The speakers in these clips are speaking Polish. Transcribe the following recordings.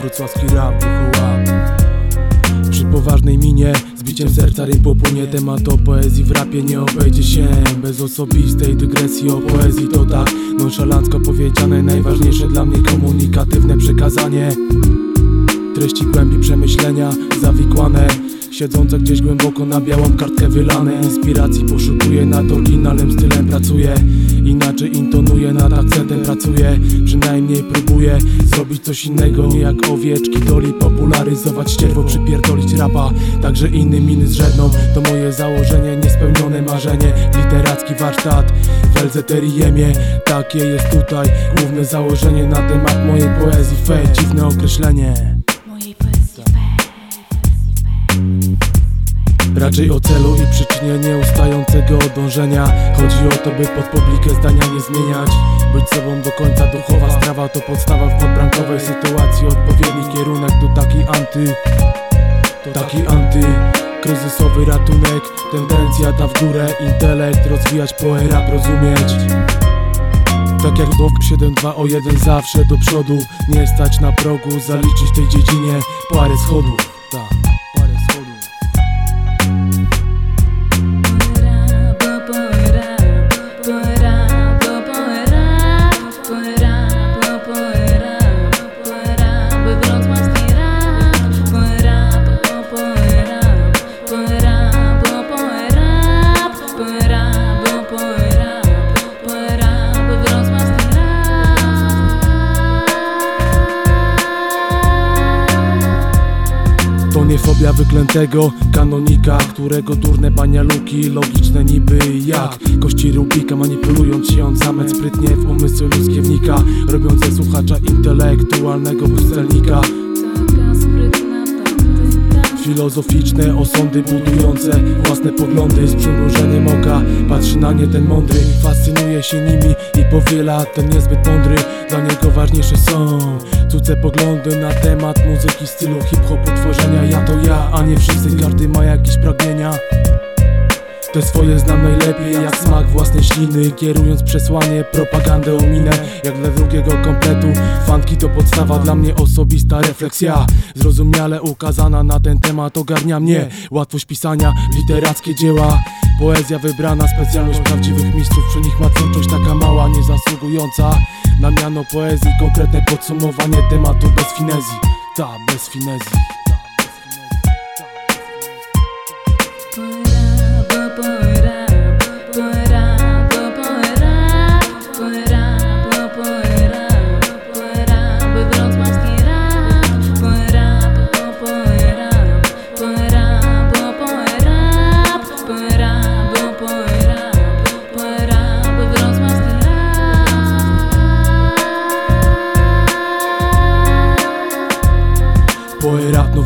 wrocławski rap, wychołap Przy poważnej minie, zbiciem serca rym popłynie Temat o poezji w rapie nie obejdzie się. Bez osobistej dygresji o poezji to tak Nonszalancko powiedziane, najważniejsze dla mnie komunikatywne przekazanie. Treści głębi przemyślenia, zawikłane. Siedzące gdzieś głęboko na białą kartkę wylane. Inspiracji poszukuję, nad oryginalnym stylem pracuję. Inaczej intonuję, nad akcentem pracuję Przynajmniej próbuję zrobić coś innego Nie jak owieczki doli popularyzować ścierwo Przypierdolić rapa, także inny miny zrzedną To moje założenie, niespełnione marzenie. Literacki warsztat w LZTRIEMie Takie jest tutaj główne założenie na temat mojej poezji. Fej, dziwne określenie Raczej o celu i przyczynie nieustającego dążenia. Chodzi o to, by pod publikę zdania nie zmieniać. Być sobą do końca duchowa strawa to podstawa w podbrankowej sytuacji. Odpowiedni kierunek to taki anty Taki anty Kryzysowy ratunek, tendencja ta w górę Intelekt, rozwijać poera, rozumieć. Tak jak Dok 7-2 o 1 zawsze do przodu. Nie stać na progu, zaliczyć tej dziedzinie parę schodów Fobia wyklętego kanonika Którego durne banialuki logiczne niby jak. Kości Rubika manipulując się on zamet sprytnie w umysły ludzkie wnika Robiąc ze słuchacza intelektualnego pustelnika Filozoficzne osądy budujące własne poglądy z przymrużeniem oka Nie ten mądry, fascynuje się nimi i powiela ten niezbyt mądry. Dla niego ważniejsze są cudze poglądy na temat muzyki, stylu hip-hopu, tworzenia. Ja to ja, a nie wszyscy, każdy ma jakieś pragnienia. Te swoje znam najlepiej jak smak własnej śliny. Kierując przesłanie, propagandę ominę Jak dla drugiego kompletu. Fanki to podstawa, dla mnie osobista refleksja. Zrozumiale ukazana na ten temat ogarnia mnie. Łatwość pisania, literackie dzieła Poezja wybrana, specjalność prawdziwych mistrzów Przy nich ma twórczość taka mała, niezasługująca. Na miano poezji, konkretne podsumowanie tematu bez finezji. Ta, bez finezji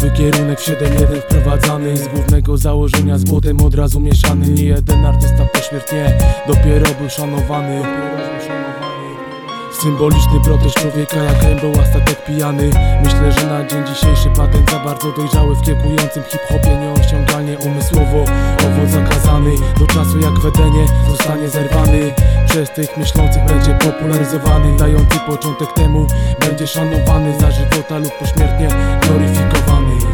nowy kierunek w 7-1 wprowadzany Z głównego założenia z błotem od razu mieszany. Nie jeden artysta pośmiertnie dopiero był szanowany Symboliczny protest człowieka jak ręboła statek pijany Myślę, że na dzień dzisiejszy patent za bardzo dojrzały W kiełkującym hip-hopie nieosiągalnie umysłowo Owoc zakazany. Do czasu jak wedenie zostanie zerwany. Przez tych myślących będzie popularyzowany Dający początek temu. Będzie szanowany Za żywota lub pośmiertnie gloryfikowany